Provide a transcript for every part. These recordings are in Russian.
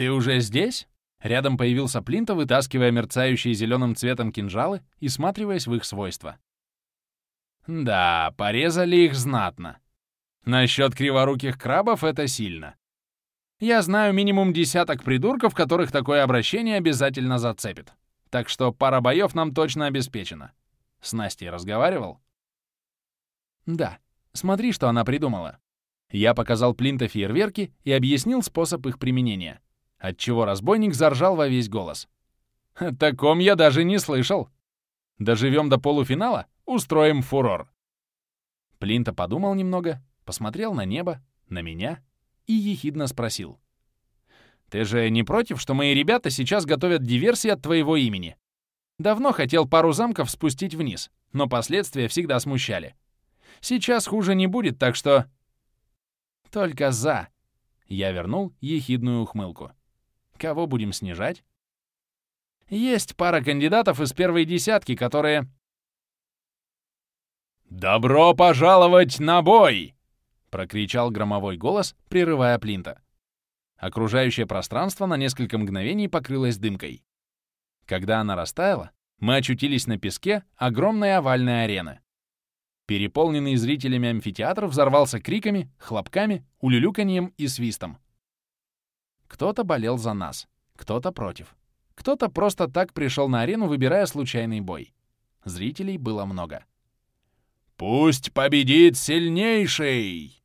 «Ты уже здесь?» Рядом появился Плинта, вытаскивая мерцающие зеленым цветом кинжалы и сматриваясь в их свойства. Да, порезали их знатно. Насчет криворуких крабов это сильно. Я знаю минимум десяток придурков, которых такое обращение обязательно зацепит. Так что пара боев нам точно обеспечена. С Настей разговаривал? Да. Смотри, что она придумала. Я показал Плинта фейерверки и объяснил способ их применения, отчего разбойник заржал во весь голос. «О таком я даже не слышал. Доживем до полуфинала, устроим фурор». Плинта подумал немного, посмотрел на небо, на меня и ехидно спросил. «Ты же не против, что мои ребята сейчас готовят диверсии от твоего имени? Давно хотел пару замков спустить вниз, но последствия всегда смущали. Сейчас хуже не будет, так что...» «Только за!» Я вернул ехидную ухмылку. «Кого будем снижать?» «Есть пара кандидатов из первой десятки, которые...» «Добро пожаловать на бой!» — прокричал громовой голос, прерывая Плинта. Окружающее пространство на несколько мгновений покрылось дымкой. Когда она растаяла, мы очутились на песке огромной овальной арены. Переполненный зрителями амфитеатр взорвался криками, хлопками, улюлюканьем и свистом. Кто-то болел за нас, кто-то против. Кто-то просто так пришел на арену, выбирая случайный бой. Зрителей было много. «Пусть победит сильнейший!»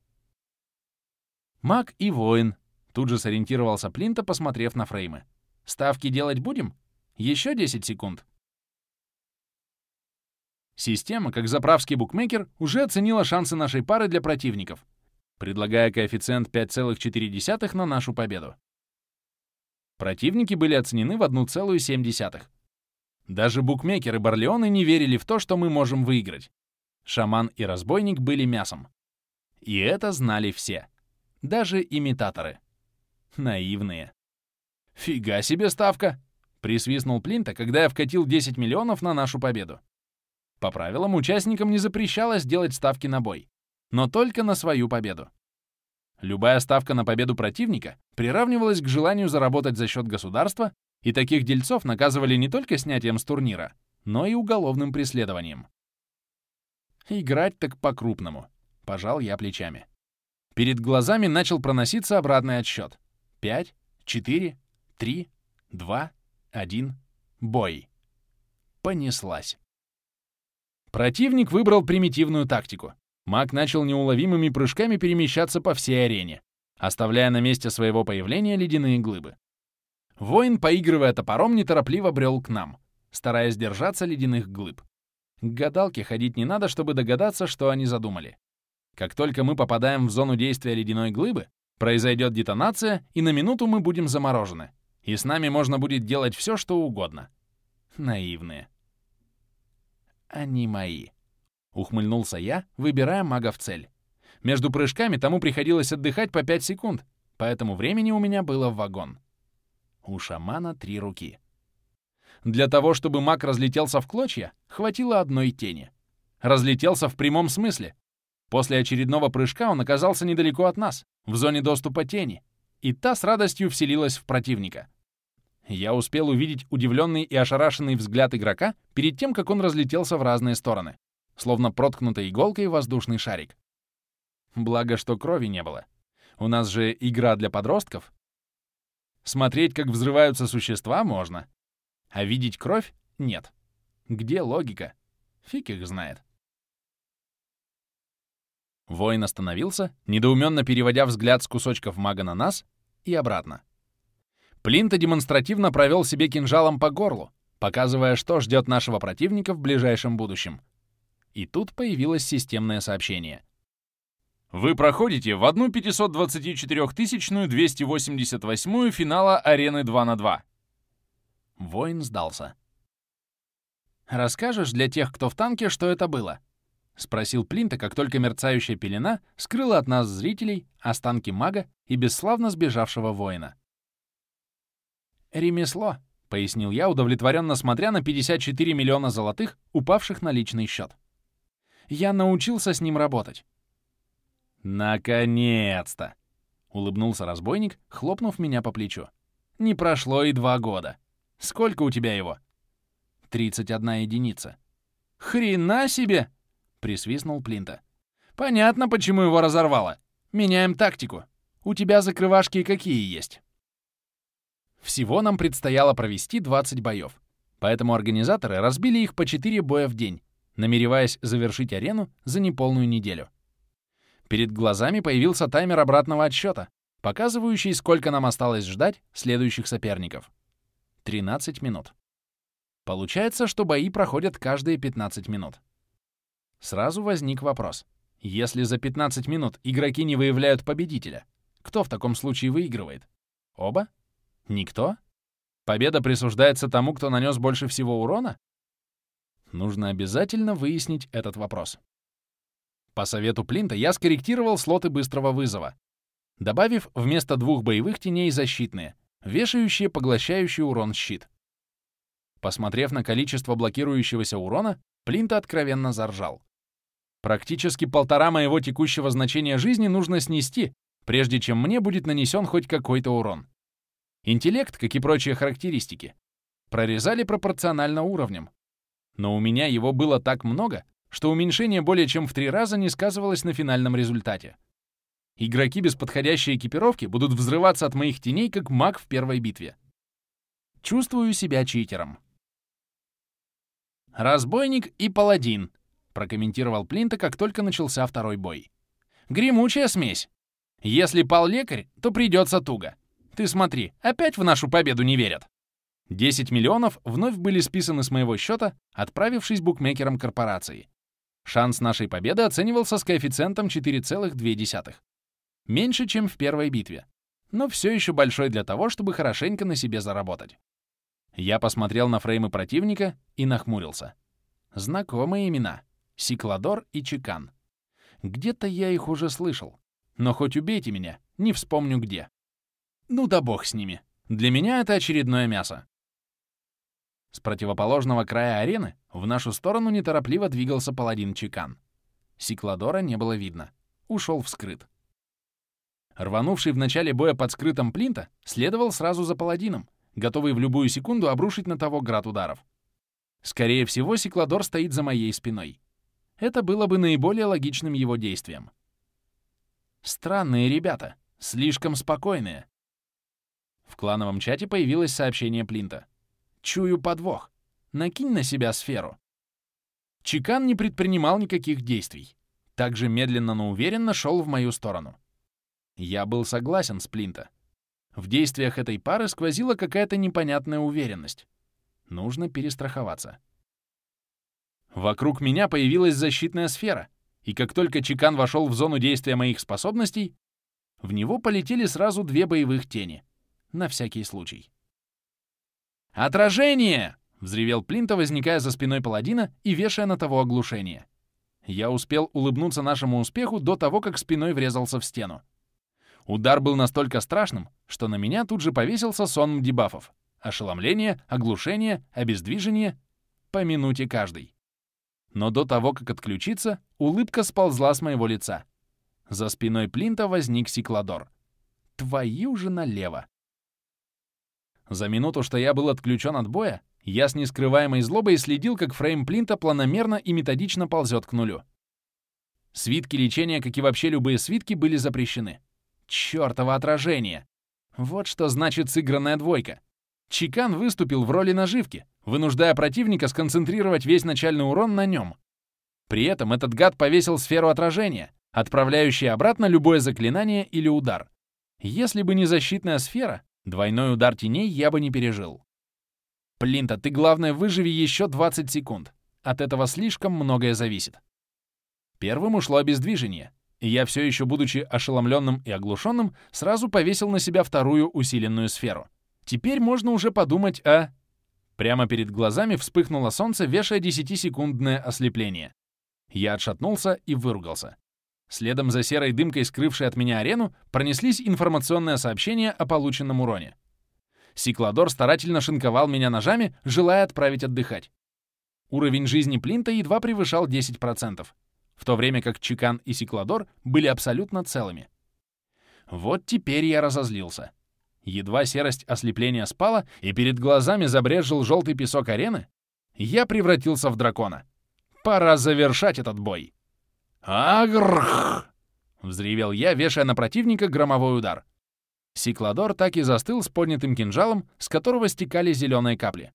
Маг и воин. Тут же сориентировался Плинта, посмотрев на фреймы. «Ставки делать будем? Еще 10 секунд». Система, как заправский букмекер, уже оценила шансы нашей пары для противников, предлагая коэффициент 5,4 на нашу победу. Противники были оценены в 1,7. Даже букмекеры Барлеоны не верили в то, что мы можем выиграть. Шаман и разбойник были мясом. И это знали все. Даже имитаторы. Наивные. «Фига себе ставка!» — присвистнул Плинта, когда я вкатил 10 миллионов на нашу победу. По правилам, участникам не запрещалось делать ставки на бой, но только на свою победу. Любая ставка на победу противника приравнивалась к желанию заработать за счет государства, и таких дельцов наказывали не только снятием с турнира, но и уголовным преследованием. Играть так по-крупному. Пожал я плечами. Перед глазами начал проноситься обратный отсчет. Пять, четыре, три, два, один. Бой. Понеслась. Противник выбрал примитивную тактику. Маг начал неуловимыми прыжками перемещаться по всей арене, оставляя на месте своего появления ледяные глыбы. Воин, поигрывая топором, неторопливо брел к нам, стараясь держаться ледяных глыб. К гадалке ходить не надо, чтобы догадаться, что они задумали. Как только мы попадаем в зону действия ледяной глыбы, произойдет детонация, и на минуту мы будем заморожены. И с нами можно будет делать все, что угодно. Наивные. «Они мои», — ухмыльнулся я, выбирая мага в цель. Между прыжками тому приходилось отдыхать по 5 секунд, поэтому времени у меня было в вагон. У шамана три руки. Для того, чтобы маг разлетелся в клочья, хватило одной тени. Разлетелся в прямом смысле. После очередного прыжка он оказался недалеко от нас, в зоне доступа тени, и та с радостью вселилась в противника. Я успел увидеть удивленный и ошарашенный взгляд игрока перед тем, как он разлетелся в разные стороны, словно проткнутой иголкой воздушный шарик. Благо, что крови не было. У нас же игра для подростков. Смотреть, как взрываются существа, можно. А видеть кровь — нет. Где логика? Фиг их знает. Воин остановился, недоуменно переводя взгляд с кусочков мага на нас и обратно. Плинта демонстративно провел себе кинжалом по горлу, показывая, что ждет нашего противника в ближайшем будущем. И тут появилось системное сообщение. Вы проходите в одну 524-тысячную 288-ю финала арены 2 на 2. Воин сдался. «Расскажешь для тех, кто в танке, что это было?» — спросил Плинта, как только мерцающая пелена скрыла от нас зрителей останки мага и бесславно сбежавшего воина. «Ремесло», — пояснил я, удовлетворенно смотря на 54 миллиона золотых, упавших на личный счет. «Я научился с ним работать». «Наконец-то!» — улыбнулся разбойник, хлопнув меня по плечу. Не прошло и два года. Сколько у тебя его? 31 единица. Хрена себе! Присвистнул Плинта. Понятно, почему его разорвало. Меняем тактику. У тебя закрывашки какие есть? Всего нам предстояло провести 20 боев. Поэтому организаторы разбили их по 4 боя в день, намереваясь завершить арену за неполную неделю. Перед глазами появился таймер обратного отсчета, показывающий, сколько нам осталось ждать следующих соперников. 13 минут. Получается, что бои проходят каждые 15 минут. Сразу возник вопрос. Если за 15 минут игроки не выявляют победителя, кто в таком случае выигрывает? Оба? Никто? Победа присуждается тому, кто нанес больше всего урона? Нужно обязательно выяснить этот вопрос. По совету Плинта я скорректировал слоты быстрого вызова, добавив вместо двух боевых теней защитные, вешающие поглощающий урон щит. Посмотрев на количество блокирующегося урона, Плинта откровенно заржал. Практически полтора моего текущего значения жизни нужно снести, прежде чем мне будет нанесен хоть какой-то урон. Интеллект, как и прочие характеристики, прорезали пропорционально уровням. Но у меня его было так много, что уменьшение более чем в три раза не сказывалось на финальном результате. Игроки без подходящей экипировки будут взрываться от моих теней, как маг в первой битве. Чувствую себя читером. «Разбойник и паладин», — прокомментировал Плинта, как только начался второй бой. «Гремучая смесь. Если пал лекарь, то придется туго. Ты смотри, опять в нашу победу не верят. 10 миллионов вновь были списаны с моего счета, отправившись букмекерам корпорации. Шанс нашей победы оценивался с коэффициентом 4,2. Меньше, чем в первой битве, но все еще большой для того, чтобы хорошенько на себе заработать. Я посмотрел на фреймы противника и нахмурился. Знакомые имена — Сикладор и Чекан. Где-то я их уже слышал, но хоть убейте меня, не вспомню где. Ну да бог с ними. Для меня это очередное мясо. С противоположного края арены в нашу сторону неторопливо двигался паладин Чекан. Сикладора не было видно. Ушел вскрыт. Рванувший в начале боя под скрытым Плинта следовал сразу за паладином, готовый в любую секунду обрушить на того град ударов. Скорее всего, Сикладор стоит за моей спиной. Это было бы наиболее логичным его действием. Странные ребята, слишком спокойные. В клановом чате появилось сообщение Плинта. «Чую подвох. Накинь на себя сферу». Чекан не предпринимал никаких действий. Также медленно, но уверенно шел в мою сторону. Я был согласен с Плинта. В действиях этой пары сквозила какая-то непонятная уверенность. Нужно перестраховаться. Вокруг меня появилась защитная сфера, и как только Чекан вошел в зону действия моих способностей, в него полетели сразу две боевых тени — на всякий случай. «Отражение!» — взревел Плинта, возникая за спиной паладина и вешая на того оглушение. Я успел улыбнуться нашему успеху до того, как спиной врезался в стену. Удар был настолько страшным, что на меня тут же повесился сон дебафов. Ошеломление, оглушение, обездвижение — по минуте каждый. Но до того, как отключиться, улыбка сползла с моего лица. За спиной Плинта возник Сикладор. Твою же налево! За минуту, что я был отключен от боя, я с нескрываемой злобой следил, как фрейм Плинта планомерно и методично ползет к нулю. Свитки лечения, как и вообще любые свитки, были запрещены. Чёртово отражение! Вот что значит сыгранная двойка. Чикан выступил в роли наживки, вынуждая противника сконцентрировать весь начальный урон на нем. При этом этот гад повесил сферу отражения, отправляющую обратно любое заклинание или удар. Если бы не защитная сфера, Двойной удар теней я бы не пережил. Плинта, ты, главное, выживи еще 20 секунд. От этого слишком многое зависит. Первым ушло обездвижение, и я все еще, будучи ошеломленным и оглушенным, сразу повесил на себя вторую усиленную сферу. Теперь можно уже подумать о... Прямо перед глазами вспыхнуло солнце, вешая 10-секундное ослепление. Я отшатнулся и выругался. Следом за серой дымкой, скрывшей от меня арену, пронеслись информационные сообщения о полученном уроне. Сикладор старательно шинковал меня ножами, желая отправить отдыхать. Уровень жизни Плинта едва превышал 10%, в то время как Чикан и Сикладор были абсолютно целыми. Вот теперь я разозлился. Едва серость ослепления спала, и перед глазами забрезжил желтый песок арены, я превратился в дракона. Пора завершать этот бой. «Агрх!» — взревел я, вешая на противника громовой удар. Сикладор так и застыл с поднятым кинжалом, с которого стекали зеленые капли.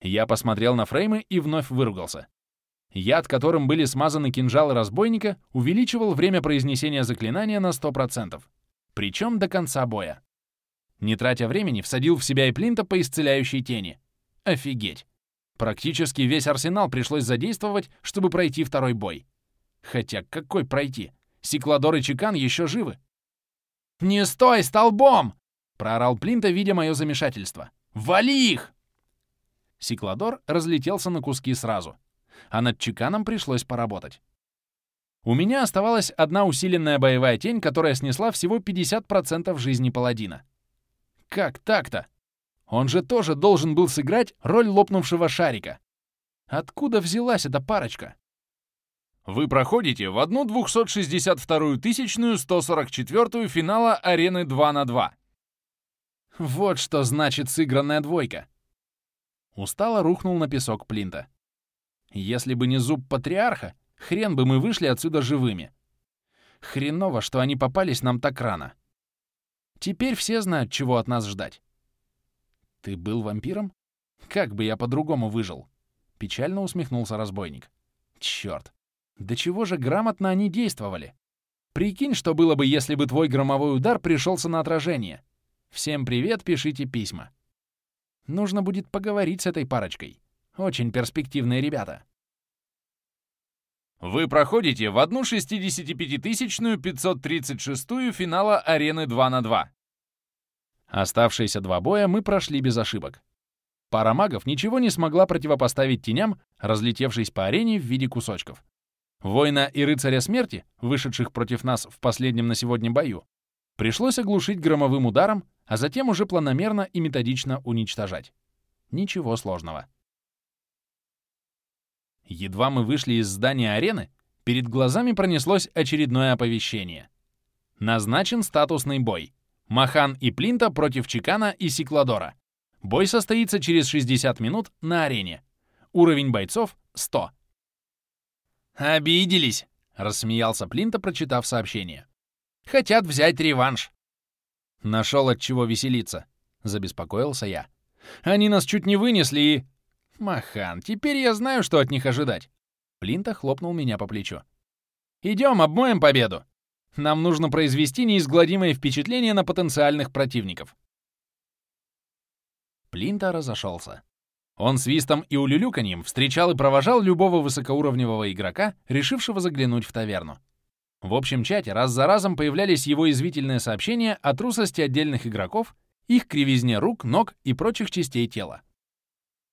Я посмотрел на фреймы и вновь выругался. Яд, которым были смазаны кинжалы разбойника, увеличивал время произнесения заклинания на 100%, причем до конца боя. Не тратя времени, всадил в себя и плинта по исцеляющей тени. Офигеть! Практически весь арсенал пришлось задействовать, чтобы пройти второй бой. Хотя какой пройти? Сикладор и Чекан еще живы. «Не стой столбом!» — проорал Плинта, видя мое замешательство. «Вали их!» Сикладор разлетелся на куски сразу, а над Чеканом пришлось поработать. У меня оставалась одна усиленная боевая тень, которая снесла всего 50% жизни паладина. Как так-то? Он же тоже должен был сыграть роль лопнувшего шарика. Откуда взялась эта парочка? Вы проходите в одну 262 тысячную 144 финала арены 2 на 2. Вот что значит сыгранная двойка. Устало рухнул на песок Плинта. Если бы не зуб патриарха, хрен бы мы вышли отсюда живыми. Хреново, что они попались нам так рано. Теперь все знают, чего от нас ждать. Ты был вампиром? Как бы я по-другому выжил? Печально усмехнулся разбойник. Черт! До чего же грамотно они действовали? Прикинь, что было бы, если бы твой громовой удар пришелся на отражение. Всем привет, пишите письма. Нужно будет поговорить с этой парочкой. Очень перспективные ребята. Вы проходите в одну 65-тысячную 536-ю финала арены 2 на 2. Оставшиеся два боя мы прошли без ошибок. Пара магов ничего не смогла противопоставить теням, разлетевшись по арене в виде кусочков. Воина и рыцаря смерти, вышедших против нас в последнем на сегодня бою, пришлось оглушить громовым ударом, а затем уже планомерно и методично уничтожать. Ничего сложного. Едва мы вышли из здания арены, перед глазами пронеслось очередное оповещение. Назначен статусный бой. Махан и Плинта против Чикана и Сикладора. Бой состоится через 60 минут на арене. Уровень бойцов — 100. «Обиделись!» — рассмеялся Плинта, прочитав сообщение. «Хотят взять реванш». «Нашел от чего веселиться», — забеспокоился я. «Они нас чуть не вынесли и...» «Махан, теперь я знаю, что от них ожидать!» Плинта хлопнул меня по плечу. «Идем, обмоем победу! Нам нужно произвести неизгладимое впечатление на потенциальных противников!» Плинта разошелся. Он свистом и улюлюканьем встречал и провожал любого высокоуровневого игрока, решившего заглянуть в таверну. В общем чате раз за разом появлялись его извительные сообщения о трусости отдельных игроков, их кривизне рук, ног и прочих частей тела.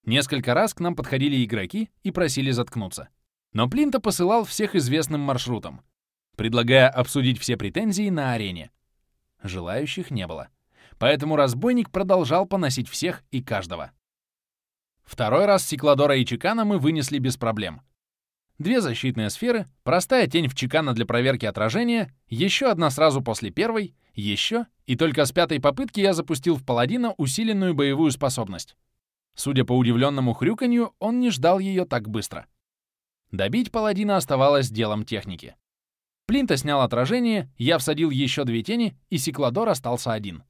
Несколько раз к нам подходили игроки и просили заткнуться. Но Плинта посылал всех известным маршрутом, предлагая обсудить все претензии на арене. Желающих не было. Поэтому разбойник продолжал поносить всех и каждого. Второй раз Сикладора и Чекана мы вынесли без проблем. Две защитные сферы, простая тень в Чекана для проверки отражения, еще одна сразу после первой, еще, и только с пятой попытки я запустил в паладина усиленную боевую способность. Судя по удивленному хрюканью, он не ждал ее так быстро. Добить паладина оставалось делом техники. Плинта снял отражение, я всадил еще две тени, и Сикладор остался один.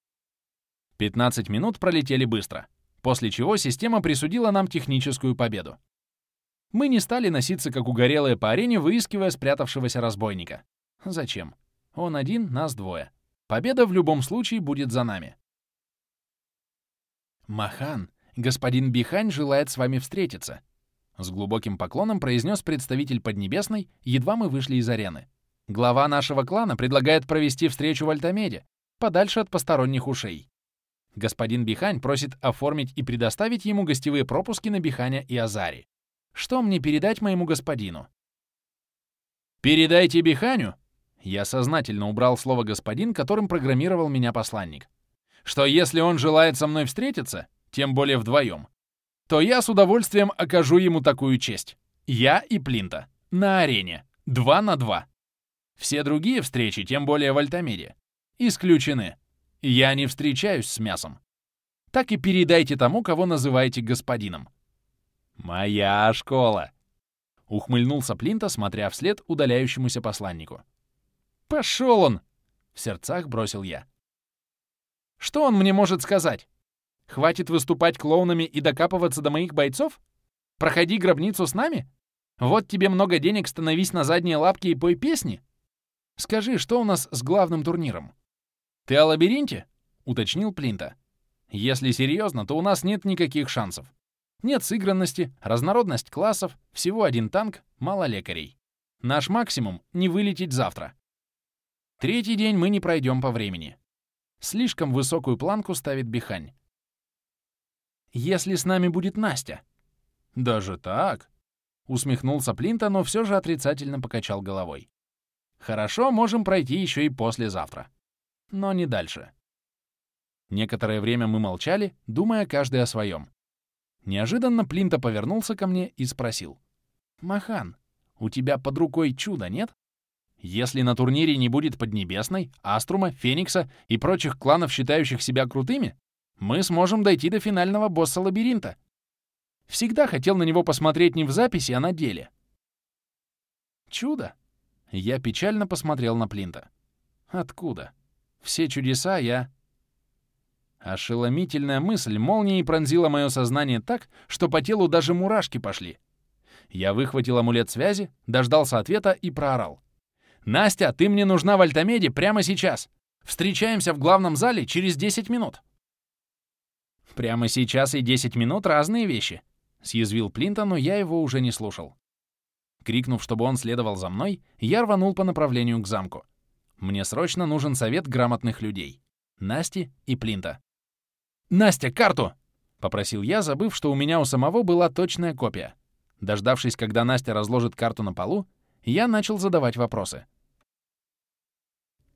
15 минут пролетели быстро, после чего система присудила нам техническую победу. Мы не стали носиться, как угорелые по арене, выискивая спрятавшегося разбойника. Зачем? Он один, нас двое. Победа в любом случае будет за нами. «Махан, господин Бихань желает с вами встретиться», — с глубоким поклоном произнес представитель Поднебесной, едва мы вышли из арены. «Глава нашего клана предлагает провести встречу в Альтамеде, подальше от посторонних ушей. Господин Бихань просит оформить и предоставить ему гостевые пропуски на Биханя и Азари. Что мне передать моему господину?» «Передайте Биханю!» Я сознательно убрал слово «господин», которым программировал меня посланник. «Что если он желает со мной встретиться, тем более вдвоем, то я с удовольствием окажу ему такую честь. Я и Плинта. На арене. Два на два. Все другие встречи, тем более в Альтамире, исключены. Я не встречаюсь с мясом. Так и передайте тому, кого называете господином. Моя школа. Ухмыльнулся Плинта, смотря вслед удаляющемуся посланнику. «Пошел он!» — в сердцах бросил я. «Что он мне может сказать? Хватит выступать клоунами и докапываться до моих бойцов? Проходи гробницу с нами? Вот тебе много денег, становись на задние лапки и пой песни? Скажи, что у нас с главным турниром?» «Ты о лабиринте?» — уточнил Плинта. «Если серьезно, то у нас нет никаких шансов. Нет сыгранности, разнородность классов, всего один танк, мало лекарей. Наш максимум — не вылететь завтра. Третий день мы не пройдем по времени. Слишком высокую планку ставит Бихань. Если с нами будет Настя. Даже так? Усмехнулся Плинта, но все же отрицательно покачал головой. Хорошо, можем пройти еще и послезавтра. Но не дальше. Некоторое время мы молчали, думая каждый о своем. Неожиданно Плинта повернулся ко мне и спросил. «Махан, у тебя под рукой чудо, нет? Если на турнире не будет Поднебесной, Аструма, Феникса и прочих кланов, считающих себя крутыми, мы сможем дойти до финального босса лабиринта. Всегда хотел на него посмотреть не в записи, а на деле». «Чудо?» Я печально посмотрел на Плинта. «Откуда? Все чудеса я...» Ошеломительная мысль молнией пронзила мое сознание так, что по телу даже мурашки пошли. Я выхватил амулет связи, дождался ответа и проорал. «Настя, ты мне нужна в Альтамеде прямо сейчас! Встречаемся в главном зале через 10 минут!» «Прямо сейчас и 10 минут — разные вещи», — съязвил Плинта, но я его уже не слушал. Крикнув, чтобы он следовал за мной, я рванул по направлению к замку. Мне срочно нужен совет грамотных людей. Насти и Плинта. «Настя, карту!» — попросил я, забыв, что у меня у самого была точная копия. Дождавшись, когда Настя разложит карту на полу, я начал задавать вопросы.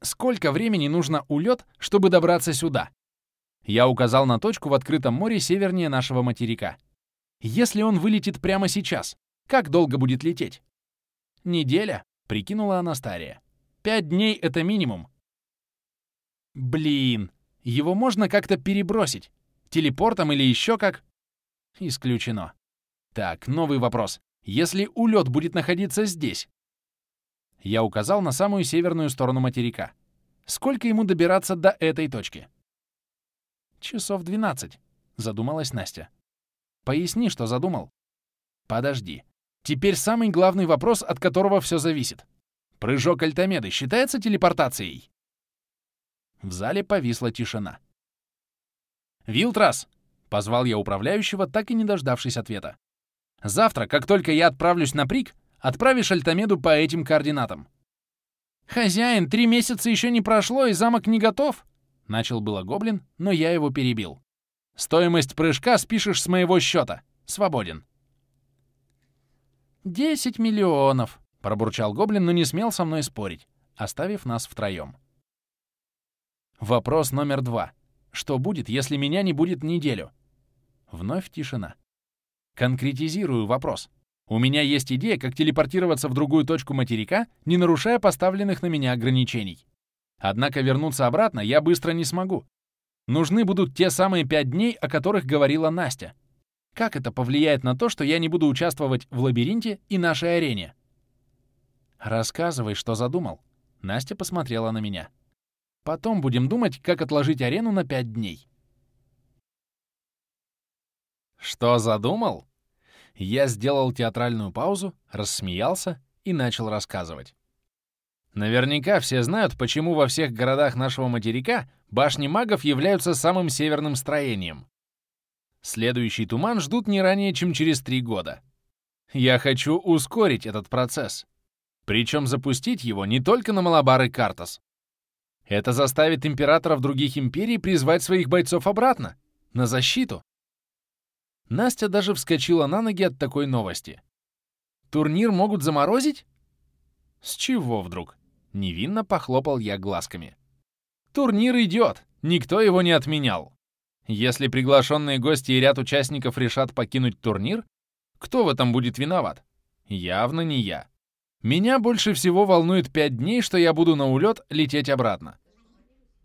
«Сколько времени нужно улет, чтобы добраться сюда?» Я указал на точку в открытом море севернее нашего материка. «Если он вылетит прямо сейчас, как долго будет лететь?» «Неделя», — прикинула Анастария. «Пять дней — это минимум». «Блин, его можно как-то перебросить. Телепортом или еще как? Исключено. Так, новый вопрос. Если улет будет находиться здесь? Я указал на самую северную сторону материка. Сколько ему добираться до этой точки? Часов 12, задумалась Настя. Поясни, что задумал. Подожди. Теперь самый главный вопрос, от которого все зависит. Прыжок Альтамеды считается телепортацией? В зале повисла тишина. «Вилтрас!» — позвал я управляющего, так и не дождавшись ответа. «Завтра, как только я отправлюсь на Прик, отправишь Альтамеду по этим координатам». «Хозяин, три месяца еще не прошло, и замок не готов!» Начал было гоблин, но я его перебил. «Стоимость прыжка спишешь с моего счета. Свободен». «Десять миллионов!» — пробурчал гоблин, но не смел со мной спорить, оставив нас втроем. Вопрос номер два. Что будет, если меня не будет неделю? Вновь тишина. Конкретизирую вопрос. У меня есть идея, как телепортироваться в другую точку материка, не нарушая поставленных на меня ограничений. Однако вернуться обратно я быстро не смогу. Нужны будут те самые пять дней, о которых говорила Настя. Как это повлияет на то, что я не буду участвовать в лабиринте и нашей арене? Рассказывай, что задумал. Настя посмотрела на меня. Потом будем думать, как отложить арену на пять дней. Что задумал? Я сделал театральную паузу, рассмеялся и начал рассказывать. Наверняка все знают, почему во всех городах нашего материка башни магов являются самым северным строением. Следующий туман ждут не ранее, чем через три года. Я хочу ускорить этот процесс. Причем запустить его не только на Малабар и Картас, это заставит императоров других империй призвать своих бойцов обратно, на защиту. Настя даже вскочила на ноги от такой новости. Турнир могут заморозить? С чего вдруг? Невинно похлопал я глазками. Турнир идет, никто его не отменял. Если приглашенные гости и ряд участников решат покинуть турнир, кто в этом будет виноват? Явно не я. Меня больше всего волнует пять дней, что я буду на улет лететь обратно.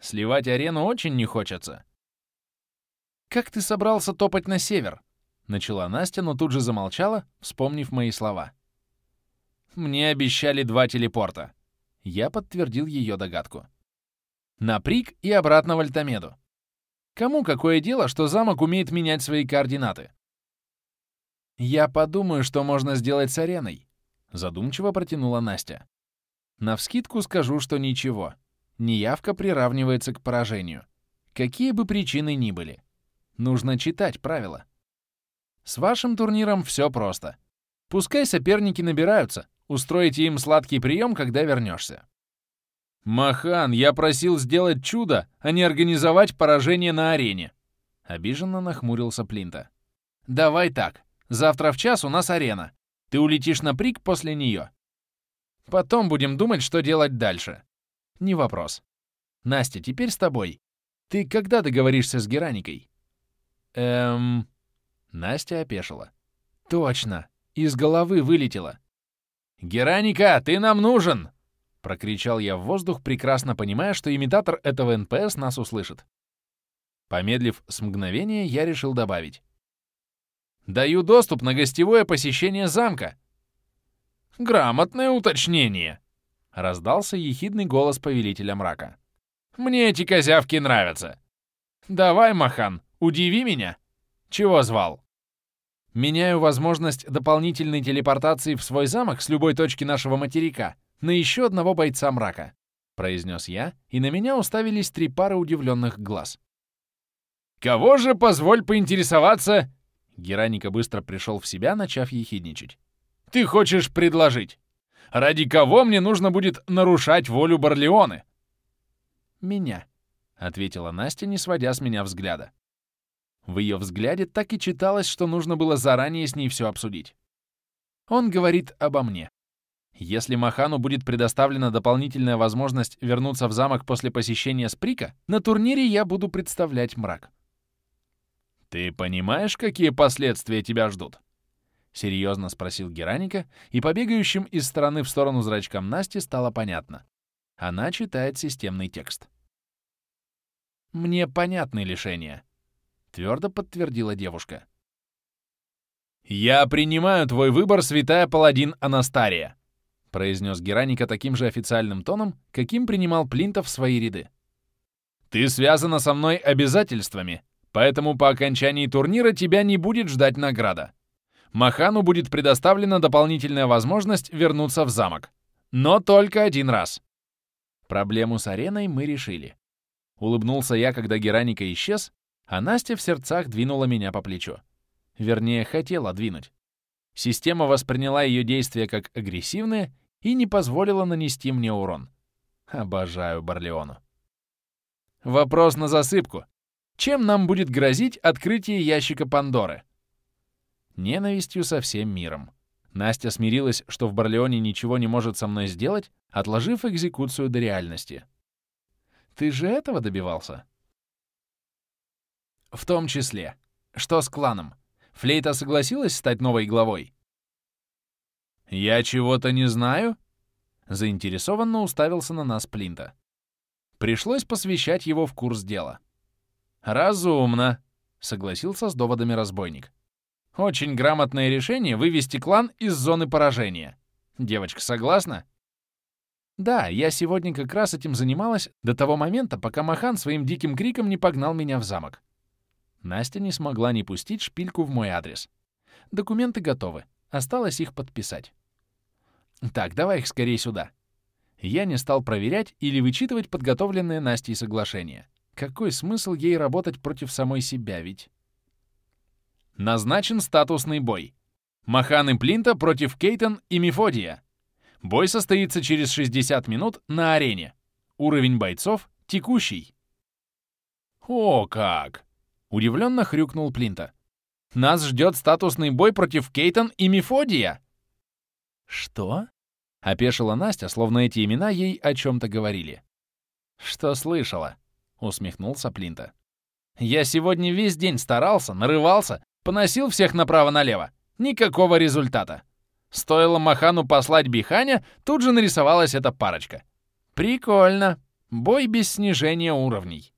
Сливать арену очень не хочется. «Как ты собрался топать на север?» — начала Настя, но тут же замолчала, вспомнив мои слова. «Мне обещали два телепорта». Я подтвердил ее догадку. «На Прик и обратно в Альтамеду. Кому какое дело, что замок умеет менять свои координаты?» «Я подумаю, что можно сделать с ареной», — задумчиво протянула Настя. «Навскидку скажу, что ничего. Неявка приравнивается к поражению. Какие бы причины ни были. Нужно читать правила. С вашим турниром все просто. Пускай соперники набираются, устроите им сладкий прием, когда вернешься. «Махан, я просил сделать чудо, а не организовать поражение на арене!» Обиженно нахмурился Плинта. «Давай так. Завтра в час у нас арена. Ты улетишь на прик после нее. Потом будем думать, что делать дальше. Не вопрос. Настя, теперь с тобой. Ты когда договоришься с Гераникой? Эм... Настя опешила. Точно. Из головы вылетела. «Гераника, ты нам нужен!» Прокричал я в воздух, прекрасно понимая, что имитатор этого НПС нас услышит. Помедлив с мгновения, я решил добавить. «Даю доступ на гостевое посещение замка». «Грамотное уточнение», — раздался ехидный голос повелителя мрака. «Мне эти козявки нравятся. Давай, Махан, удиви меня. Чего звал?» «Меняю возможность дополнительной телепортации в свой замок с любой точки нашего материка на еще одного бойца мрака», — произнес я, и на меня уставились три пары удивленных глаз. «Кого же, позволь поинтересоваться?» Гераника быстро пришел в себя, начав ехидничать. «Ты хочешь предложить? Ради кого мне нужно будет нарушать волю Барлеоны?» «Меня», — ответила Настя, не сводя с меня взгляда. В ее взгляде так и читалось, что нужно было заранее с ней все обсудить. Он говорит обо мне. Если Махану будет предоставлена дополнительная возможность вернуться в замок после посещения Сприка, на турнире я буду представлять мрак. «Ты понимаешь, какие последствия тебя ждут?» — серьезно спросил Гераника, и по бегающим из стороны в сторону зрачкам Насти стало понятно. Она читает системный текст. «Мне понятны лишения», — твердо подтвердила девушка. «Я принимаю твой выбор, святая паладин Анастария», — произнес Гераника таким же официальным тоном, каким принимал Плинтов в свои ряды. «Ты связана со мной обязательствами, поэтому по окончании турнира тебя не будет ждать награда. Махану будет предоставлена дополнительная возможность вернуться в замок. Но только один раз. Проблему с ареной мы решили. Улыбнулся я, когда Гераника исчез, а Настя в сердцах двинула меня по плечу. Вернее, хотела двинуть. Система восприняла ее действия как агрессивные и не позволила нанести мне урон. Обожаю Барлеону. Вопрос на засыпку. Чем нам будет грозить открытие ящика Пандоры? Ненавистью со всем миром. Настя смирилась, что в Барлеоне ничего не может со мной сделать, отложив экзекуцию до реальности. Ты же этого добивался? В том числе. Что с кланом? Флейта согласилась стать новой главой? Я чего-то не знаю? Заинтересованно уставился на нас Плинта. Пришлось посвящать его в курс дела. «Разумно», — согласился с доводами разбойник. Очень грамотное решение вывести клан из зоны поражения. Девочка согласна? Да, я сегодня как раз этим занималась до того момента, пока Махан своим диким криком не погнал меня в замок. Настя не смогла не пустить шпильку в мой адрес. Документы готовы. Осталось их подписать. Так, давай их скорее сюда. Я не стал проверять или вычитывать подготовленные Настей соглашения. Какой смысл ей работать против самой себя, ведь... Назначен статусный бой. Махан и Плинта против Кейтон и Мефодия. Бой состоится через 60 минут на арене. Уровень бойцов текущий. «О, как!» — удивленно хрюкнул Плинта. «Нас ждет статусный бой против Кейтон и Мефодия!» «Что?» — опешила Настя, словно эти имена ей о чем-то говорили. «Что слышала?» — усмехнулся Плинта. «Я сегодня весь день старался, нарывался, Поносил всех направо-налево. Никакого результата. Стоило Махану послать Биханя, тут же нарисовалась эта парочка. Прикольно. Бой без снижения уровней.